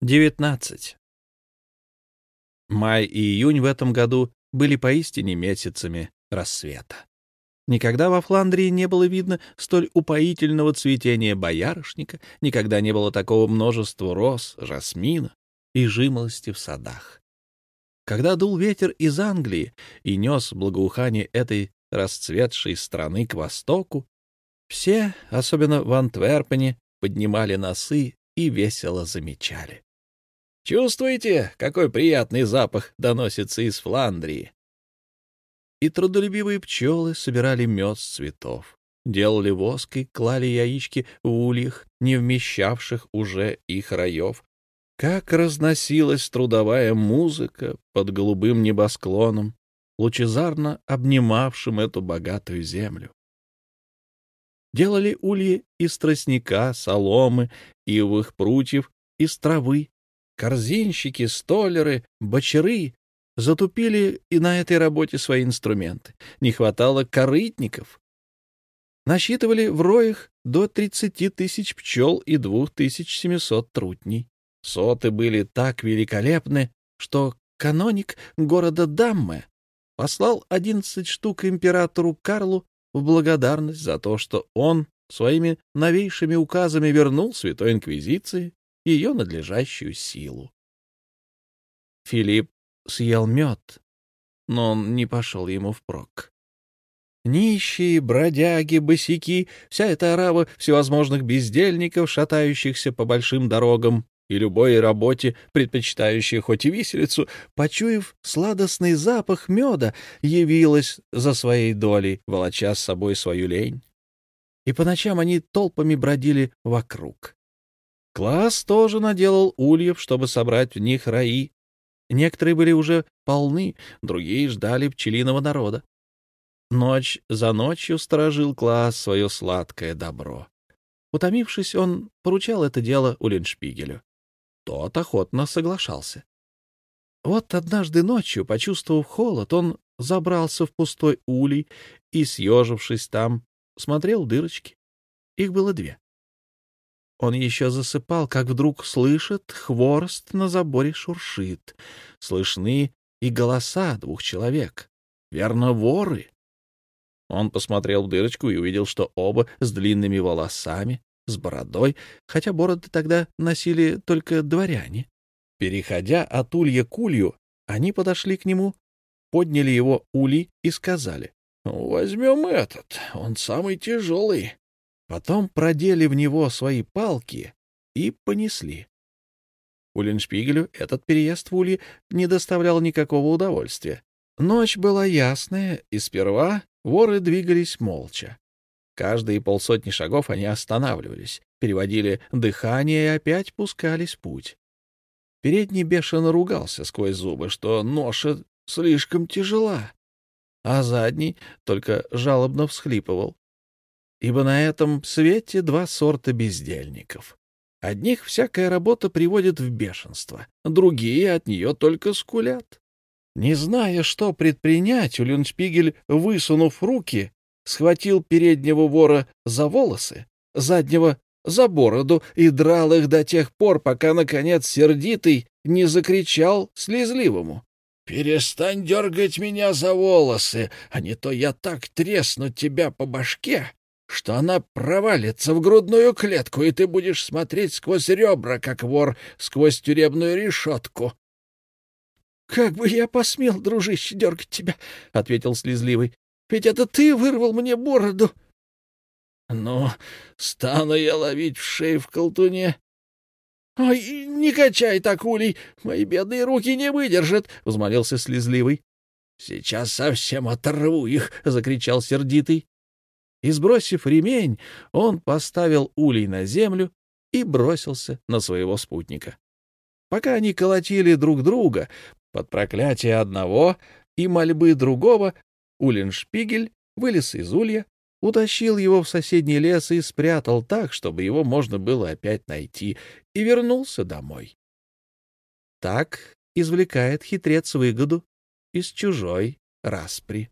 19. Май и июнь в этом году были поистине месяцами рассвета. Никогда во Фландрии не было видно столь упоительного цветения боярышника, никогда не было такого множества роз, жасмина и жимолости в садах. Когда дул ветер из Англии и нес благоухание этой расцветшей страны к востоку, все, особенно в Антверпене, поднимали носы и весело замечали. Чувствуете, какой приятный запах доносится из Фландрии? И трудолюбивые пчелы собирали мед с цветов, делали воск и клали яички в ульях, не вмещавших уже их раев. Как разносилась трудовая музыка под голубым небосклоном, лучезарно обнимавшим эту богатую землю. Делали ульи из тростника, соломы, ивовых прутьев, из травы, Корзинщики, столеры, бочары затупили и на этой работе свои инструменты. Не хватало корытников. Насчитывали в роях до 30 тысяч пчел и 2700 трутней. Соты были так великолепны, что каноник города Дамме послал 11 штук императору Карлу в благодарность за то, что он своими новейшими указами вернул Святой Инквизиции ее надлежащую силу. Филипп съел мед, но он не пошел ему впрок. Нищие, бродяги, босяки, вся эта орава всевозможных бездельников, шатающихся по большим дорогам и любой работе, предпочитающие хоть и виселицу, почуяв сладостный запах меда, явилась за своей долей, волоча с собой свою лень. И по ночам они толпами бродили вокруг. Класс тоже наделал ульев, чтобы собрать в них раи. Некоторые были уже полны, другие ждали пчелиного народа. Ночь за ночью сторожил класс свое сладкое добро. Утомившись, он поручал это дело Уллиншпигелю. Тот охотно соглашался. Вот однажды ночью, почувствовав холод, он забрался в пустой улей и, съежившись там, смотрел дырочки. Их было две. Он еще засыпал, как вдруг слышит, хворост на заборе шуршит. Слышны и голоса двух человек. Верно, воры. Он посмотрел в дырочку и увидел, что оба с длинными волосами, с бородой, хотя бороды тогда носили только дворяне. Переходя от улья к улью, они подошли к нему, подняли его ули и сказали, «Возьмем этот, он самый тяжелый». Потом продели в него свои палки и понесли. Уллиншпигелю этот переезд в Улье не доставлял никакого удовольствия. Ночь была ясная, и сперва воры двигались молча. Каждые полсотни шагов они останавливались, переводили дыхание и опять пускались в путь. Передний бешено ругался сквозь зубы, что ноша слишком тяжела, а задний только жалобно всхлипывал ибо на этом свете два сорта бездельников. Одних всякая работа приводит в бешенство, другие от нее только скулят. Не зная, что предпринять, Улюншпигель, высунув руки, схватил переднего вора за волосы, заднего — за бороду и драл их до тех пор, пока, наконец, сердитый не закричал слезливому. «Перестань дергать меня за волосы, а не то я так тресну тебя по башке, что она провалится в грудную клетку, и ты будешь смотреть сквозь ребра, как вор сквозь тюремную решетку. — Как бы я посмел, дружище, дергать тебя, — ответил слезливый. — Ведь это ты вырвал мне бороду. — Ну, стану я ловить в шею в колтуне. — Ой, не качай так, улей, мои бедные руки не выдержат, — взмолился слезливый. — Сейчас совсем оторву их, — закричал сердитый и, сбросив ремень, он поставил улей на землю и бросился на своего спутника. Пока они колотили друг друга, под проклятие одного и мольбы другого, Уллиншпигель вылез из улья, утащил его в соседний лес и спрятал так, чтобы его можно было опять найти, и вернулся домой. Так извлекает хитрец выгоду из чужой распри.